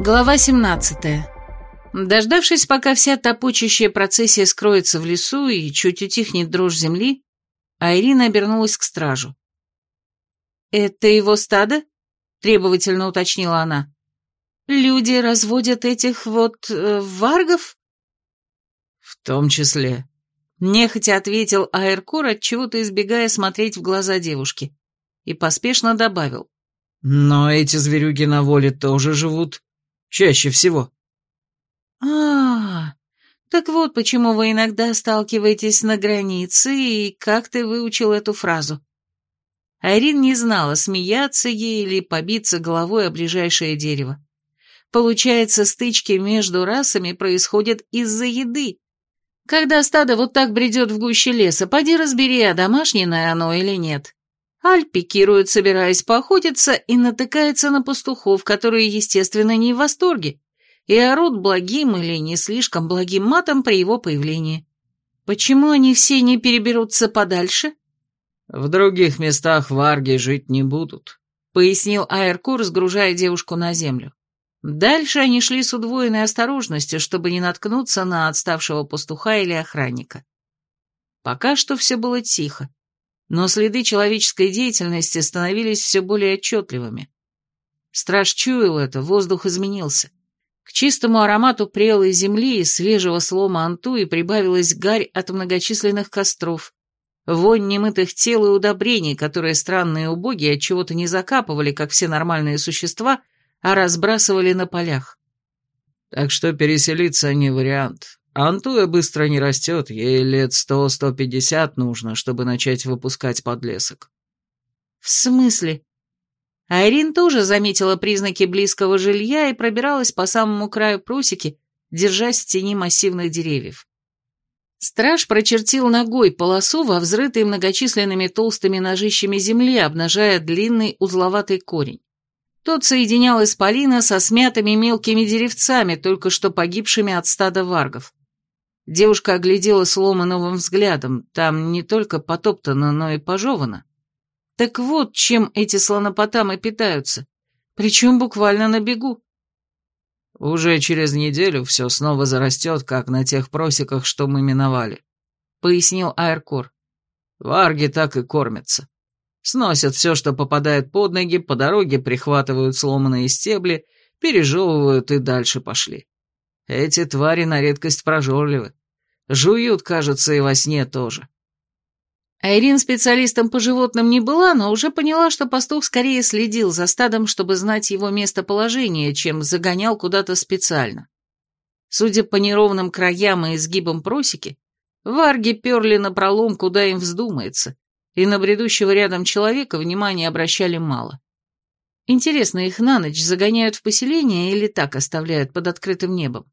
Глава 17. Дождавшись, пока вся топочущая процессия скроется в лесу и чуть утихнет дрожь земли, Айрина обернулась к стражу. «Это его стадо?» — требовательно уточнила она. «Люди разводят этих вот... Э, варгов?» «В том числе», — нехотя ответил Айркур, отчего-то избегая смотреть в глаза девушки, и поспешно добавил. «Но эти зверюги на воле тоже живут. Чаще всего». А, -а, а так вот почему вы иногда сталкиваетесь на границе, и как ты выучил эту фразу?» Айрин не знала, смеяться ей или побиться головой о ближайшее дерево. Получается, стычки между расами происходят из-за еды. Когда стадо вот так бредет в гуще леса, поди разбери, а домашнее оно или нет. Аль пикирует, собираясь поохотиться, и натыкается на пастухов, которые, естественно, не в восторге, и орут благим или не слишком благим матом при его появлении. Почему они все не переберутся подальше? В других местах варги жить не будут, пояснил Айркур, сгружая девушку на землю. Дальше они шли с удвоенной осторожностью, чтобы не наткнуться на отставшего пастуха или охранника. Пока что все было тихо, но следы человеческой деятельности становились все более отчетливыми. Страж чуял это, воздух изменился. К чистому аромату прелой земли и свежего слома антуи прибавилась гарь от многочисленных костров, вонь немытых тел и удобрений, которые странные убогие от чего-то не закапывали, как все нормальные существа, а разбрасывали на полях. Так что переселиться не вариант. Антуя быстро не растет, ей лет сто-сто пятьдесят нужно, чтобы начать выпускать подлесок. В смысле? Айрин тоже заметила признаки близкого жилья и пробиралась по самому краю прусики, держась в тени массивных деревьев. Страж прочертил ногой полосу во взрытой многочисленными толстыми ножищами земли, обнажая длинный узловатый корень. Тот соединял исполина со смятыми мелкими деревцами, только что погибшими от стада варгов. Девушка оглядела сломы новым взглядом, там не только потоптано, но и пожевано. Так вот, чем эти слонопотамы питаются, причем буквально на бегу. Уже через неделю все снова зарастет, как на тех просеках, что мы миновали, — пояснил Айркор. Варги так и кормятся. Сносят все, что попадает под ноги, по дороге прихватывают сломанные стебли, пережевывают и дальше пошли. Эти твари на редкость прожорливы. Жуют, кажется, и во сне тоже. Айрин специалистом по животным не была, но уже поняла, что пастух скорее следил за стадом, чтобы знать его местоположение, чем загонял куда-то специально. Судя по неровным краям и изгибам просеки, варги перли напролом, куда им вздумается, и на бредущего рядом человека внимания обращали мало. Интересно, их на ночь загоняют в поселение или так оставляют под открытым небом?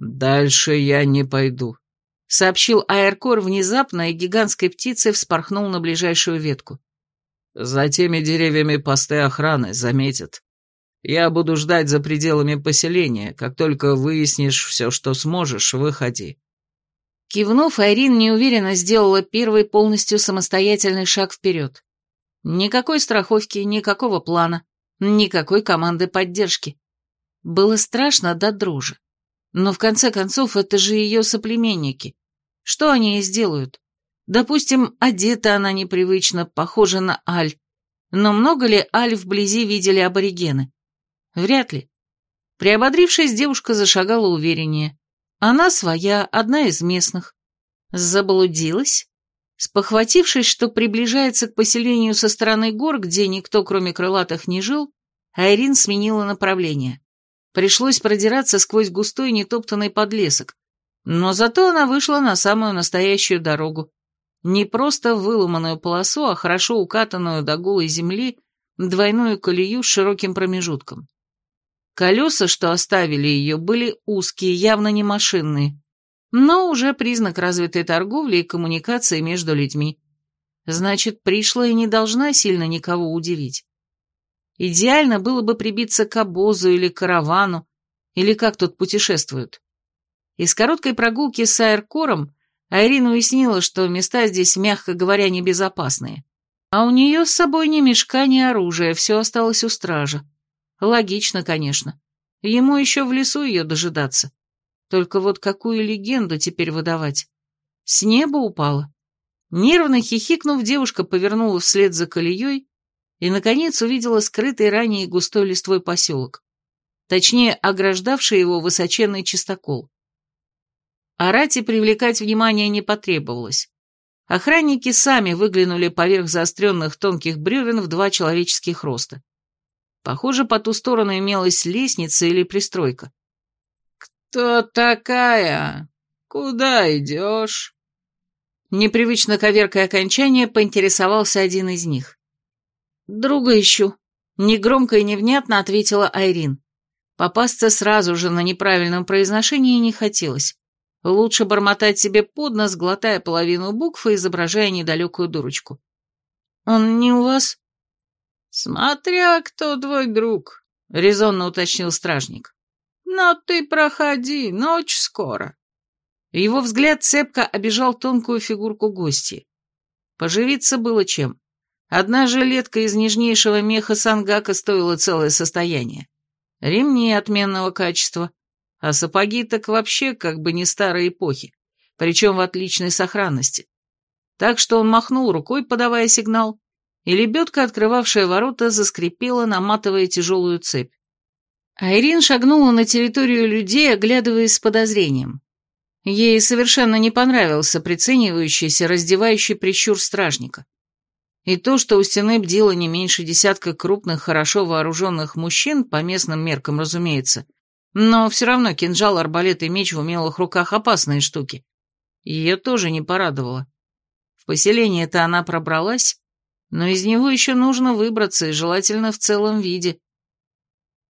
«Дальше я не пойду», — сообщил Аэркор внезапно, и гигантской птицей вспорхнул на ближайшую ветку. «За теми деревьями посты охраны заметят. Я буду ждать за пределами поселения. Как только выяснишь все, что сможешь, выходи». Кивнув, Айрин неуверенно сделала первый полностью самостоятельный шаг вперед. Никакой страховки, никакого плана, никакой команды поддержки. Было страшно до дрожи. Но в конце концов это же ее соплеменники. Что они ей сделают? Допустим, одета она непривычно, похожа на Аль. Но много ли Аль вблизи видели аборигены? Вряд ли. Приободрившись, девушка зашагала увереннее. Она своя, одна из местных. Заблудилась? Спохватившись, что приближается к поселению со стороны гор, где никто, кроме крылатых, не жил, Айрин сменила направление. Пришлось продираться сквозь густой нетоптанный подлесок, но зато она вышла на самую настоящую дорогу. Не просто выломанную полосу, а хорошо укатанную до голой земли двойную колею с широким промежутком. Колеса, что оставили ее, были узкие, явно не машинные, но уже признак развитой торговли и коммуникации между людьми. Значит, пришла и не должна сильно никого удивить. Идеально было бы прибиться к обозу или каравану, или как тут путешествуют. Из короткой прогулки с Айркором Айрин уяснила, что места здесь, мягко говоря, небезопасные. А у нее с собой ни мешка, ни оружия, все осталось у стража. Логично, конечно. Ему еще в лесу ее дожидаться. Только вот какую легенду теперь выдавать? С неба упала. Нервно хихикнув, девушка повернула вслед за колеей и, наконец, увидела скрытый ранее густой листвой поселок. Точнее, ограждавший его высоченный чистокол. Арате привлекать внимание не потребовалось. Охранники сами выглянули поверх заостренных тонких бревен в два человеческих роста. Похоже, по ту сторону имелась лестница или пристройка. «Кто такая? Куда идешь?» Непривычно коверкой окончания поинтересовался один из них. «Друга ищу», — негромко и невнятно ответила Айрин. Попасться сразу же на неправильном произношении не хотелось. Лучше бормотать себе под нос, глотая половину букв и изображая недалекую дурочку. «Он не у вас?» «Смотря кто твой друг», — резонно уточнил стражник. «Но ты проходи, ночь скоро». Его взгляд цепко обижал тонкую фигурку гости. Поживиться было чем. Одна жилетка из нежнейшего меха сангака стоила целое состояние. Ремни отменного качества, а сапоги так вообще как бы не старой эпохи, причем в отличной сохранности. Так что он махнул рукой, подавая сигнал, и лебедка, открывавшая ворота, заскрипела, наматывая тяжелую цепь. Айрин шагнула на территорию людей, оглядываясь с подозрением. Ей совершенно не понравился приценивающийся, раздевающий прищур стражника. И то, что у стены бдило не меньше десятка крупных, хорошо вооруженных мужчин, по местным меркам, разумеется, но все равно кинжал, арбалет и меч в умелых руках опасные штуки. Ее тоже не порадовало. В поселение-то она пробралась, но из него еще нужно выбраться, и желательно в целом виде.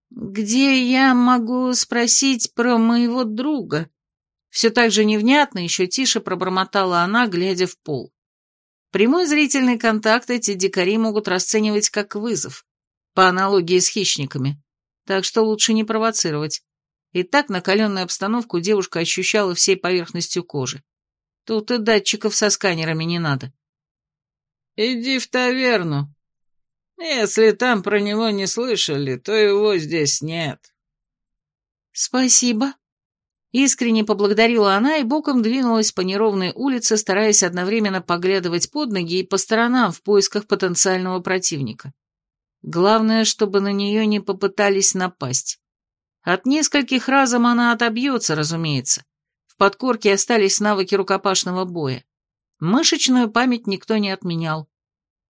«Где я могу спросить про моего друга?» Все так же невнятно, еще тише пробормотала она, глядя в пол. Прямой зрительный контакт эти дикари могут расценивать как вызов, по аналогии с хищниками, так что лучше не провоцировать. И так накаленную обстановку девушка ощущала всей поверхностью кожи. Тут и датчиков со сканерами не надо. «Иди в таверну. Если там про него не слышали, то его здесь нет». «Спасибо», Искренне поблагодарила она и боком двинулась по неровной улице, стараясь одновременно поглядывать под ноги и по сторонам в поисках потенциального противника. Главное, чтобы на нее не попытались напасть. От нескольких разом она отобьется, разумеется. В подкорке остались навыки рукопашного боя. Мышечную память никто не отменял.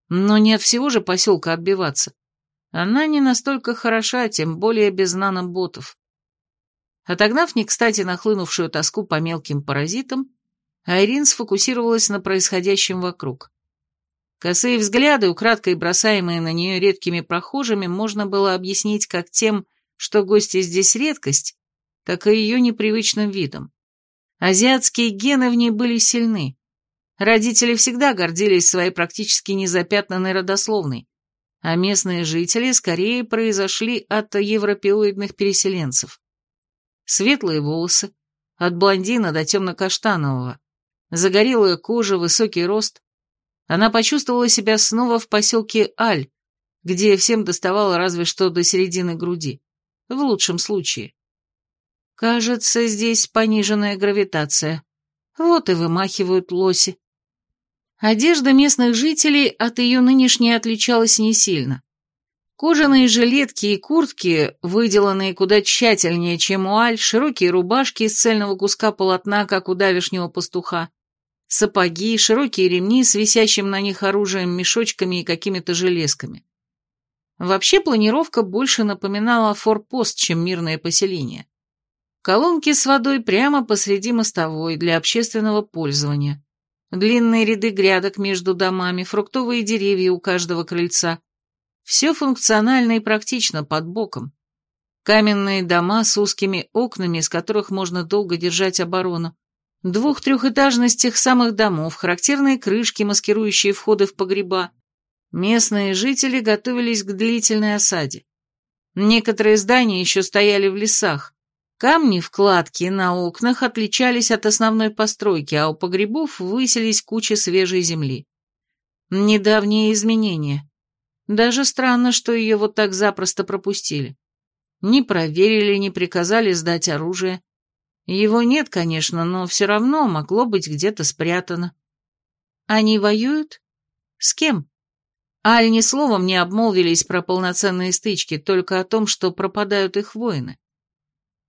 Но не от всего же поселка отбиваться. Она не настолько хороша, тем более без наноботов. Отогнав не кстати нахлынувшую тоску по мелким паразитам, Айрин сфокусировалась на происходящем вокруг. Косые взгляды, украдкой бросаемые на нее редкими прохожими, можно было объяснить как тем, что гости здесь редкость, так и ее непривычным видом. Азиатские гены в ней были сильны. Родители всегда гордились своей практически незапятнанной родословной, а местные жители скорее произошли от европеоидных переселенцев светлые волосы, от блондина до темно-каштанового, загорелая кожа, высокий рост. Она почувствовала себя снова в поселке Аль, где всем доставало разве что до середины груди, в лучшем случае. Кажется, здесь пониженная гравитация. Вот и вымахивают лоси. Одежда местных жителей от ее нынешней отличалась не сильно. Кожаные жилетки и куртки, выделанные куда тщательнее, чем у Аль, широкие рубашки из цельного куска полотна, как у давешнего пастуха, сапоги, широкие ремни с висящим на них оружием, мешочками и какими-то железками. Вообще планировка больше напоминала форпост, чем мирное поселение. Колонки с водой прямо посреди мостовой для общественного пользования. Длинные ряды грядок между домами, фруктовые деревья у каждого крыльца, все функционально и практично под боком. Каменные дома с узкими окнами, из которых можно долго держать оборону. Двух-трехэтажность тех самых домов, характерные крышки, маскирующие входы в погреба. Местные жители готовились к длительной осаде. Некоторые здания еще стояли в лесах. Камни-вкладки на окнах отличались от основной постройки, а у погребов высились кучи свежей земли. Недавние изменения. Даже странно, что ее вот так запросто пропустили. Не проверили, не приказали сдать оружие. Его нет, конечно, но все равно могло быть где-то спрятано. Они воюют? С кем? Аль ни словом не обмолвились про полноценные стычки, только о том, что пропадают их воины.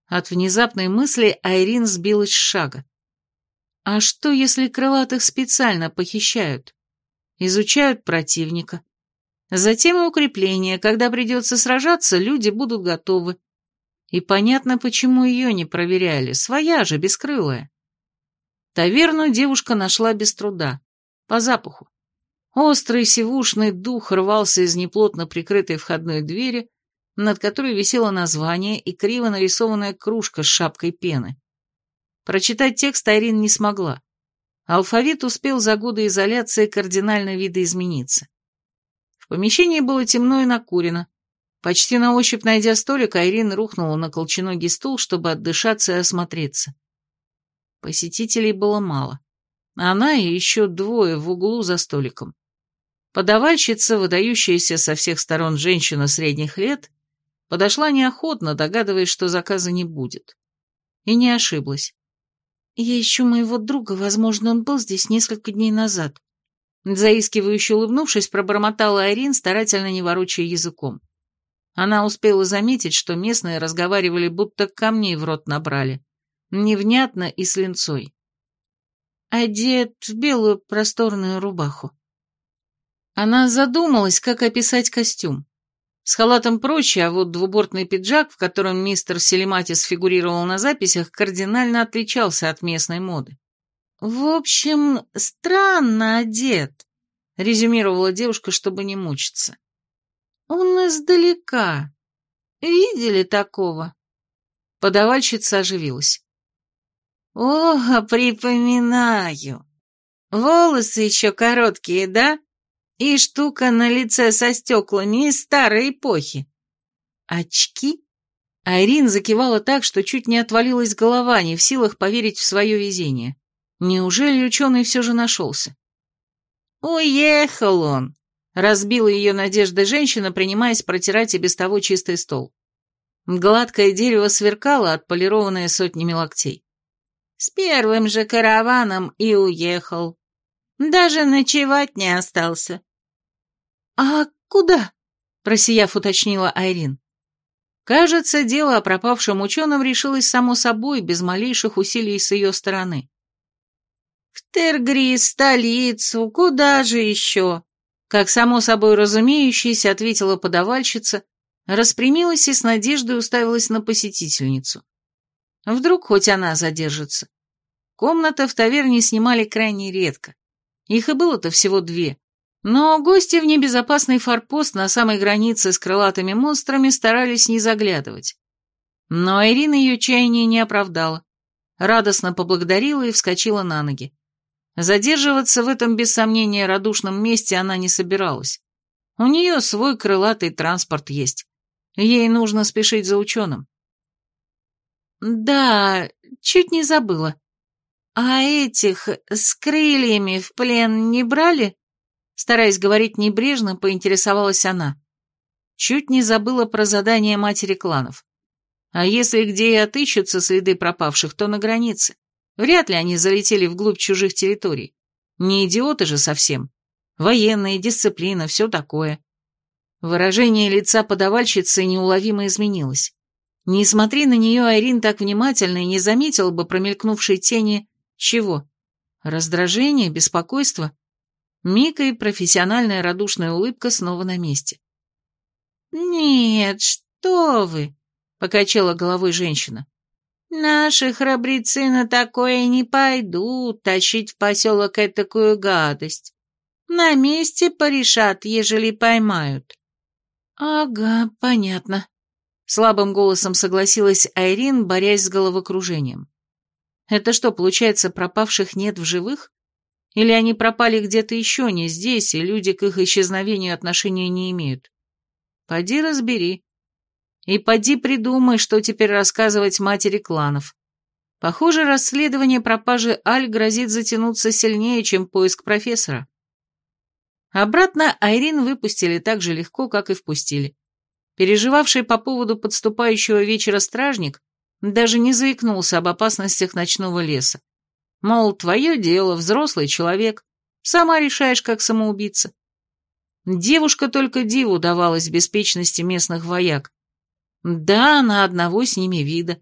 От внезапной мысли Айрин сбилась с шага. А что, если крылатых специально похищают? Изучают противника. Затем и укрепления, когда придется сражаться, люди будут готовы. И понятно, почему ее не проверяли, своя же, бескрылая. Таверну девушка нашла без труда, по запаху. Острый сивушный дух рвался из неплотно прикрытой входной двери, над которой висело название и криво нарисованная кружка с шапкой пены. Прочитать текст Айрин не смогла. Алфавит успел за годы изоляции кардинально видоизмениться. Помещении было темно и накурено. Почти на ощупь найдя столик, Айрин рухнула на колченогий стул, чтобы отдышаться и осмотреться. Посетителей было мало. Она и еще двое в углу за столиком. Подавальщица, выдающаяся со всех сторон женщина средних лет, подошла неохотно, догадываясь, что заказа не будет. И не ошиблась. «Я ищу моего друга, возможно, он был здесь несколько дней назад». Заискивающе улыбнувшись, пробормотала Айрин, старательно не ворочая языком. Она успела заметить, что местные разговаривали, будто камней в рот набрали. Невнятно и с линцой. Одет в белую просторную рубаху. Она задумалась, как описать костюм. С халатом проще, а вот двубортный пиджак, в котором мистер Селематис фигурировал на записях, кардинально отличался от местной моды. «В общем, странно одет», — резюмировала девушка, чтобы не мучиться. «Он издалека. Видели такого?» Подавальщица оживилась. «О, припоминаю. Волосы еще короткие, да?» И штука на лице со стеклами из старой эпохи. Очки? Айрин закивала так, что чуть не отвалилась голова, не в силах поверить в свое везение. Неужели ученый все же нашелся? «Уехал он!» — разбила ее надежда женщина, принимаясь протирать и без того чистый стол. Гладкое дерево сверкало, отполированное сотнями локтей. «С первым же караваном и уехал. Даже ночевать не остался. «А куда?» — просияв, уточнила Айрин. Кажется, дело о пропавшем ученом решилось само собой, без малейших усилий с ее стороны. «В Тергрис, столицу, куда же еще?» Как само собой разумеющееся, ответила подавальщица, распрямилась и с надеждой уставилась на посетительницу. Вдруг хоть она задержится. Комната в таверне снимали крайне редко. Их и было-то всего две, но гости в небезопасный форпост на самой границе с крылатыми монстрами старались не заглядывать. Но Ирина ее чаяние не оправдала. Радостно поблагодарила и вскочила на ноги. Задерживаться в этом, без сомнения, радушном месте она не собиралась. У нее свой крылатый транспорт есть. Ей нужно спешить за ученым. Да, чуть не забыла. А этих с крыльями в плен не брали? Стараясь говорить небрежно, поинтересовалась она. Чуть не забыла про задание матери кланов. А если где и отыщутся следы пропавших, то на границе. Вряд ли они залетели вглубь чужих территорий. Не идиоты же совсем. Военные, дисциплина, все такое. Выражение лица подавальщицы неуловимо изменилось. Не смотри на нее, Айрин, так внимательно и не заметил бы промелькнувшей тени чего? Раздражение, беспокойство? Мика и профессиональная радушная улыбка снова на месте. «Нет, что вы!» — покачала головой женщина. «Наши храбрецы на такое не пойдут тащить в поселок этакую гадость. На месте порешат, ежели поймают». «Ага, понятно», — слабым голосом согласилась Айрин, борясь с головокружением. «Это что, получается, пропавших нет в живых? Или они пропали где-то еще, не здесь, и люди к их исчезновению отношения не имеют? Поди разбери. И поди придумай, что теперь рассказывать матери кланов. Похоже, расследование пропажи Аль грозит затянуться сильнее, чем поиск профессора. Обратно Айрин выпустили так же легко, как и впустили. Переживавший по поводу подступающего вечера стражник даже не заикнулся об опасностях ночного леса. Мол, твое дело, взрослый человек, сама решаешь, как самоубийца. Девушка только диву давалась беспечности местных вояк. Да, на одного с ними вида.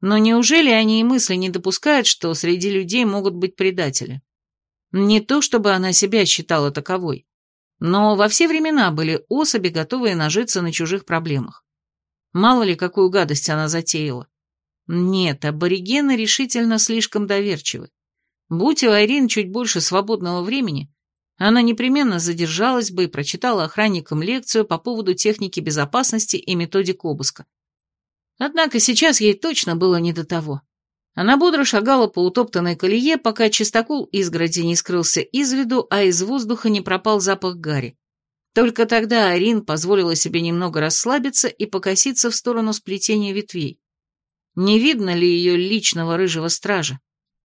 Но неужели они и мысли не допускают, что среди людей могут быть предатели? Не то, чтобы она себя считала таковой. Но во все времена были особи, готовые нажиться на чужих проблемах. Мало ли, какую гадость она затеяла. Нет, аборигены решительно слишком доверчивы. Будь у Айрин чуть больше свободного времени, она непременно задержалась бы и прочитала охранникам лекцию по поводу техники безопасности и методик обыска. Однако сейчас ей точно было не до того. Она бодро шагала по утоптанной колее, пока чистокол изгороди не скрылся из виду, а из воздуха не пропал запах гари. Только тогда Арин позволила себе немного расслабиться и покоситься в сторону сплетения ветвей. Не видно ли ее личного рыжего стража?